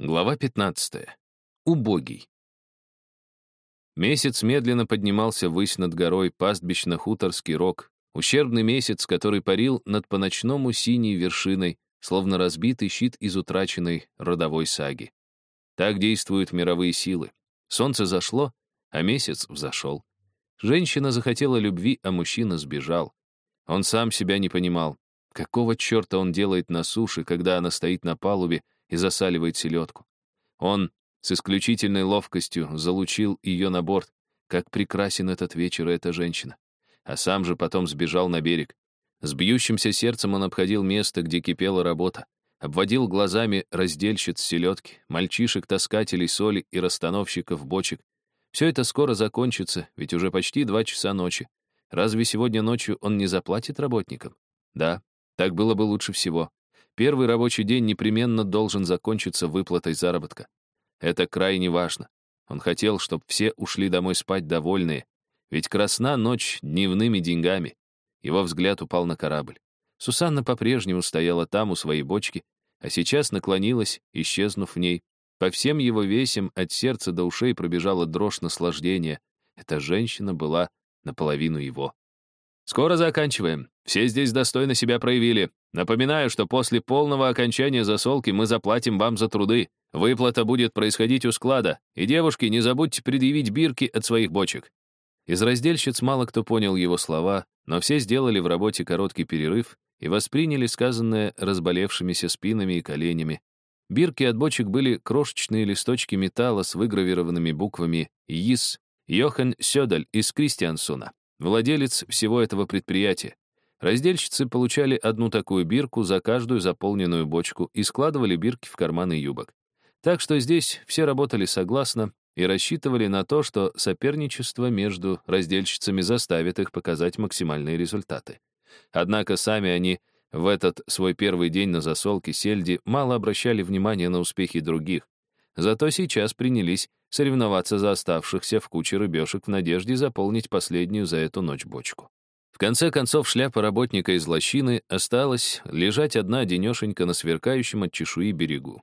Глава 15. Убогий. Месяц медленно поднимался ввысь над горой пастбищно-хуторский рог, ущербный месяц, который парил над по-ночному синей вершиной, словно разбитый щит из утраченной родовой саги. Так действуют мировые силы. Солнце зашло, а месяц взошел. Женщина захотела любви, а мужчина сбежал. Он сам себя не понимал. Какого черта он делает на суше, когда она стоит на палубе, и засаливает селедку. Он с исключительной ловкостью залучил ее на борт. Как прекрасен этот вечер и эта женщина. А сам же потом сбежал на берег. С бьющимся сердцем он обходил место, где кипела работа. Обводил глазами раздельщиц селедки, мальчишек-таскателей соли и расстановщиков бочек. Все это скоро закончится, ведь уже почти два часа ночи. Разве сегодня ночью он не заплатит работникам? Да, так было бы лучше всего. Первый рабочий день непременно должен закончиться выплатой заработка. Это крайне важно. Он хотел, чтобы все ушли домой спать довольные, ведь красна ночь дневными деньгами. Его взгляд упал на корабль. Сусанна по-прежнему стояла там у своей бочки, а сейчас наклонилась, исчезнув в ней. По всем его весям от сердца до ушей пробежала дрожь наслаждения. Эта женщина была наполовину его. «Скоро заканчиваем. Все здесь достойно себя проявили. Напоминаю, что после полного окончания засолки мы заплатим вам за труды. Выплата будет происходить у склада. И, девушки, не забудьте предъявить бирки от своих бочек». Из раздельщиц мало кто понял его слова, но все сделали в работе короткий перерыв и восприняли сказанное разболевшимися спинами и коленями. Бирки от бочек были крошечные листочки металла с выгравированными буквами «ЙИС» Йохан Сёдаль из Кристиансона владелец всего этого предприятия. Раздельщицы получали одну такую бирку за каждую заполненную бочку и складывали бирки в карманы юбок. Так что здесь все работали согласно и рассчитывали на то, что соперничество между раздельщицами заставит их показать максимальные результаты. Однако сами они в этот свой первый день на засолке сельди мало обращали внимания на успехи других, Зато сейчас принялись соревноваться за оставшихся в куче рыбешек в надежде заполнить последнюю за эту ночь бочку. В конце концов, шляпа работника из лощины осталась лежать одна денешенька на сверкающем от чешуи берегу.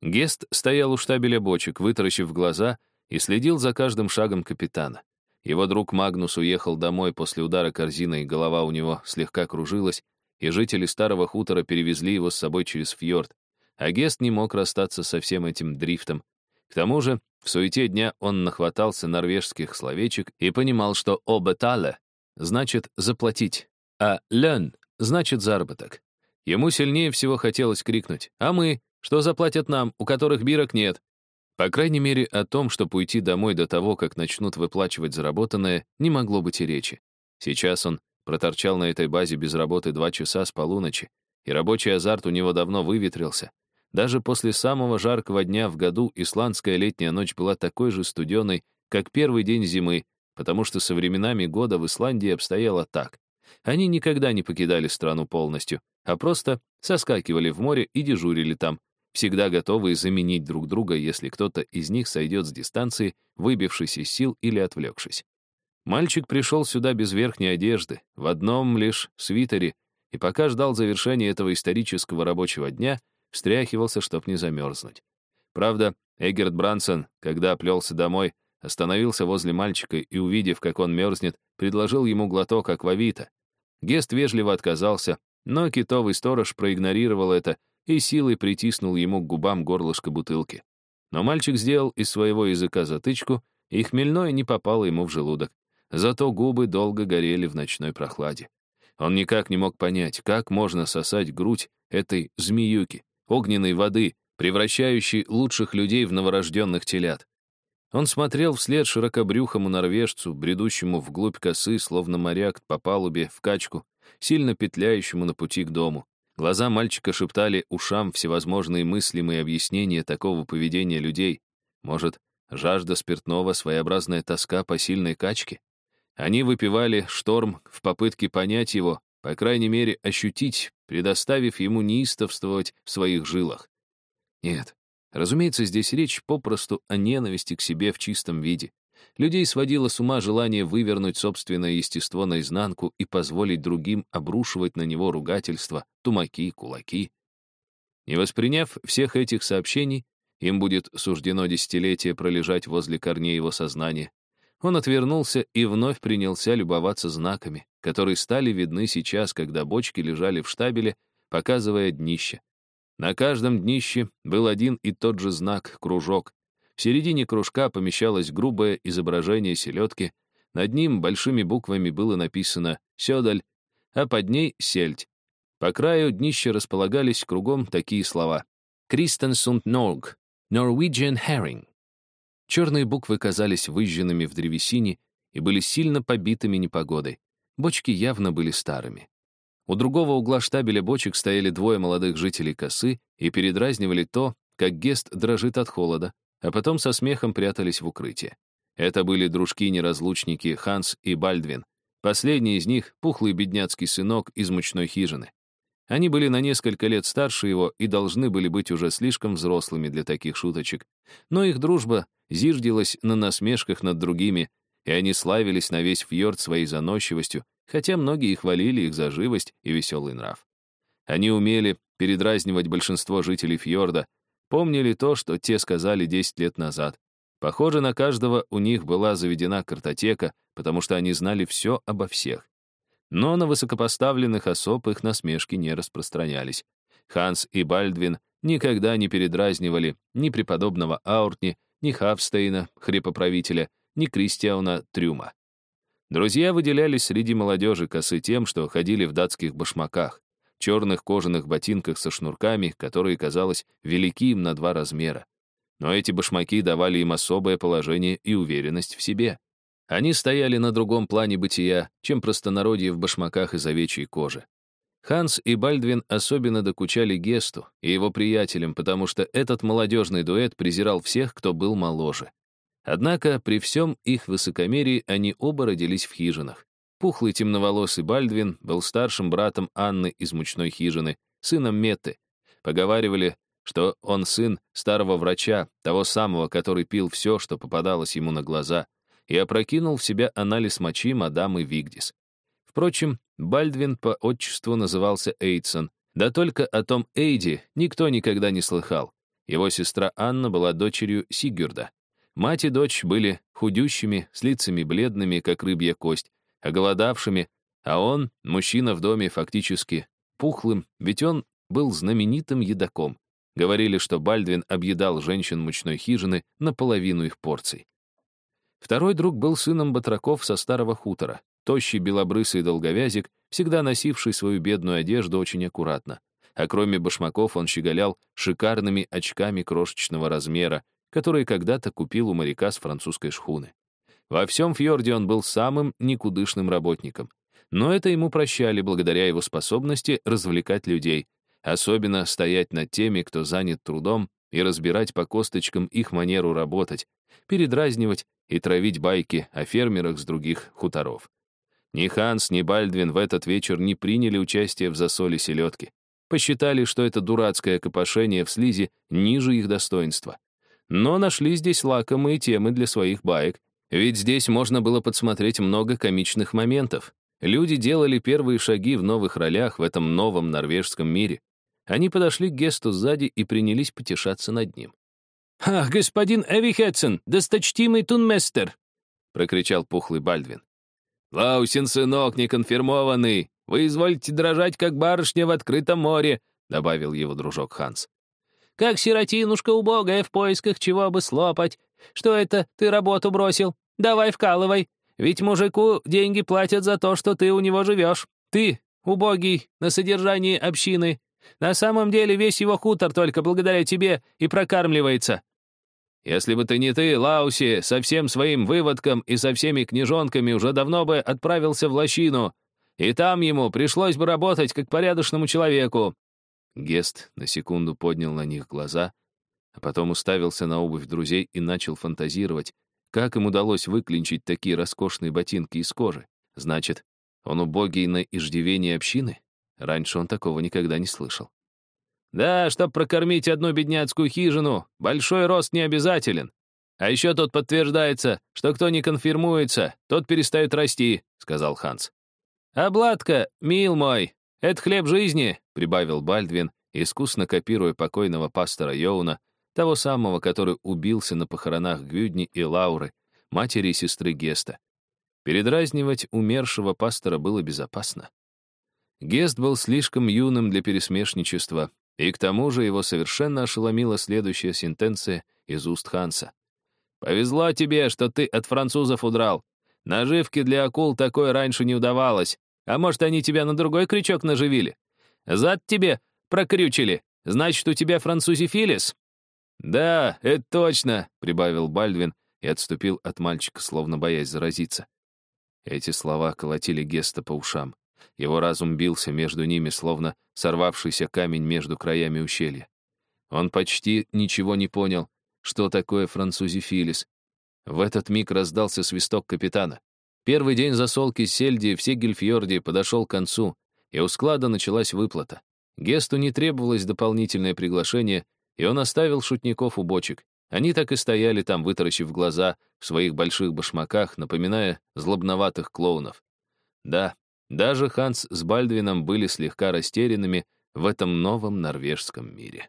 Гест стоял у штабеля бочек, вытаращив глаза, и следил за каждым шагом капитана. Его друг Магнус уехал домой после удара корзиной, голова у него слегка кружилась, и жители старого хутора перевезли его с собой через фьорд, а Гест не мог расстаться со всем этим дрифтом. К тому же, в суете дня он нахватался норвежских словечек и понимал, что «обетале» значит «заплатить», а «лен» значит «заработок». Ему сильнее всего хотелось крикнуть «А мы? Что заплатят нам, у которых бирок нет?» По крайней мере, о том, чтобы уйти домой до того, как начнут выплачивать заработанное, не могло быть и речи. Сейчас он проторчал на этой базе без работы два часа с полуночи, и рабочий азарт у него давно выветрился. Даже после самого жаркого дня в году исландская летняя ночь была такой же студеной, как первый день зимы, потому что со временами года в Исландии обстояло так. Они никогда не покидали страну полностью, а просто соскакивали в море и дежурили там, всегда готовые заменить друг друга, если кто-то из них сойдет с дистанции, выбившись из сил или отвлекшись. Мальчик пришел сюда без верхней одежды, в одном лишь свитере, и пока ждал завершения этого исторического рабочего дня, встряхивался, чтоб не замерзнуть. Правда, Эггерт Брансон, когда оплелся домой, остановился возле мальчика и, увидев, как он мерзнет, предложил ему глоток аквавита. Гест вежливо отказался, но китовый сторож проигнорировал это и силой притиснул ему к губам горлышко бутылки. Но мальчик сделал из своего языка затычку, и хмельное не попало ему в желудок. Зато губы долго горели в ночной прохладе. Он никак не мог понять, как можно сосать грудь этой змеюки, огненной воды, превращающей лучших людей в новорожденных телят. Он смотрел вслед широкобрюхому норвежцу, бредущему вглубь косы, словно моряк по палубе в качку, сильно петляющему на пути к дому. Глаза мальчика шептали ушам всевозможные мыслимые объяснения такого поведения людей. Может, жажда спиртного, своеобразная тоска по сильной качке? Они выпивали шторм в попытке понять его, по крайней мере, ощутить, предоставив ему неистовствовать в своих жилах. Нет, разумеется, здесь речь попросту о ненависти к себе в чистом виде. Людей сводило с ума желание вывернуть собственное естество наизнанку и позволить другим обрушивать на него ругательства, тумаки, кулаки. Не восприняв всех этих сообщений, им будет суждено десятилетие пролежать возле корней его сознания. Он отвернулся и вновь принялся любоваться знаками, которые стали видны сейчас, когда бочки лежали в штабеле, показывая днище. На каждом днище был один и тот же знак — кружок. В середине кружка помещалось грубое изображение селедки, над ним большими буквами было написано «Сёдаль», а под ней «Сельдь». По краю днища располагались кругом такие слова «Кристенсунд Норг», «Norwegian Herring». Черные буквы казались выжженными в древесине и были сильно побитыми непогодой. Бочки явно были старыми. У другого угла штабеля бочек стояли двое молодых жителей косы и передразнивали то, как Гест дрожит от холода, а потом со смехом прятались в укрытие. Это были дружки-неразлучники Ханс и Бальдвин. Последний из них — пухлый бедняцкий сынок из мучной хижины. Они были на несколько лет старше его и должны были быть уже слишком взрослыми для таких шуточек. Но их дружба зиждилась на насмешках над другими, и они славились на весь фьорд своей заносчивостью, хотя многие хвалили их за живость и веселый нрав. Они умели передразнивать большинство жителей фьорда, помнили то, что те сказали 10 лет назад. Похоже, на каждого у них была заведена картотека, потому что они знали все обо всех. Но на высокопоставленных особ их насмешки не распространялись. Ханс и Бальдвин никогда не передразнивали ни преподобного Ауртни, ни Хавстейна, хрипоправителя, ни Кристиана Трюма. Друзья выделялись среди молодежи косы тем, что ходили в датских башмаках, черных кожаных ботинках со шнурками, которые, казалось, велики им на два размера. Но эти башмаки давали им особое положение и уверенность в себе. Они стояли на другом плане бытия, чем простонародье в башмаках из овечьей кожи. Ханс и Бальдвин особенно докучали Гесту и его приятелям, потому что этот молодежный дуэт презирал всех, кто был моложе. Однако при всем их высокомерии они оба родились в хижинах. Пухлый темноволосый Бальдвин был старшим братом Анны из мучной хижины, сыном Метты. Поговаривали, что он сын старого врача, того самого, который пил все, что попадалось ему на глаза, и опрокинул в себя анализ мочи мадамы Вигдис. Впрочем, Бальдвин по отчеству назывался Эйдсон, да только о том Эйди никто никогда не слыхал. Его сестра Анна была дочерью Сигюрда. Мать и дочь были худющими, с лицами бледными, как рыбья кость, оголодавшими, а он, мужчина в доме, фактически пухлым, ведь он был знаменитым едоком. Говорили, что Бальдвин объедал женщин мучной хижины наполовину их порций. Второй друг был сыном батраков со старого хутора, тощий белобрысый долговязик, всегда носивший свою бедную одежду очень аккуратно. А кроме башмаков он щеголял шикарными очками крошечного размера, которые когда-то купил у моряка с французской шхуны. Во всем фьорде он был самым никудышным работником. Но это ему прощали благодаря его способности развлекать людей, особенно стоять над теми, кто занят трудом, и разбирать по косточкам их манеру работать, передразнивать и травить байки о фермерах с других хуторов. Ни Ханс, ни Бальдвин в этот вечер не приняли участие в засоле селедки. Посчитали, что это дурацкое копошение в слизи ниже их достоинства. Но нашли здесь лакомые темы для своих баек, ведь здесь можно было подсмотреть много комичных моментов. Люди делали первые шаги в новых ролях в этом новом норвежском мире. Они подошли к Гесту сзади и принялись потешаться над ним. «Ах, господин Эвихетсен, досточтимый тунместер!» — прокричал пухлый Бальдвин. «Лаусин, сынок, неконфирмованный! Вы извольте дрожать, как барышня в открытом море!» — добавил его дружок Ханс. «Как сиротинушка убогая в поисках чего бы слопать. Что это, ты работу бросил? Давай вкалывай. Ведь мужику деньги платят за то, что ты у него живешь. Ты, убогий, на содержании общины, на самом деле весь его хутор только благодаря тебе и прокармливается. Если бы ты не ты, Лауси, со всем своим выводком и со всеми княжонками уже давно бы отправился в лощину, и там ему пришлось бы работать как порядочному человеку». Гест на секунду поднял на них глаза, а потом уставился на обувь друзей и начал фантазировать, как им удалось выклинчить такие роскошные ботинки из кожи. Значит, он убогий на иждивении общины? Раньше он такого никогда не слышал. «Да, чтоб прокормить одну бедняцкую хижину, большой рост не обязателен. А еще тут подтверждается, что кто не конфирмуется, тот перестает расти», — сказал Ханс. «Обладка, мил мой, это хлеб жизни», — прибавил Бальдвин, искусно копируя покойного пастора Йоуна, того самого, который убился на похоронах Гвюдни и Лауры, матери и сестры Геста. Передразнивать умершего пастора было безопасно. Гест был слишком юным для пересмешничества, и к тому же его совершенно ошеломила следующая сентенция из уст Ханса. «Повезло тебе, что ты от французов удрал. Наживки для акул такое раньше не удавалось. А может, они тебя на другой крючок наживили? Зад тебе прокрючили. Значит, у тебя французифилис?» «Да, это точно», — прибавил Бальдвин и отступил от мальчика, словно боясь заразиться. Эти слова колотили Геста по ушам. Его разум бился между ними, словно сорвавшийся камень между краями ущелья. Он почти ничего не понял, что такое французифилис. В этот миг раздался свисток капитана. Первый день засолки сельди в Сегельфьорде подошел к концу, и у склада началась выплата. Гесту не требовалось дополнительное приглашение, и он оставил шутников у бочек. Они так и стояли там, вытаращив глаза в своих больших башмаках, напоминая злобноватых клоунов. Да, даже Ханс с Бальдвином были слегка растерянными в этом новом норвежском мире.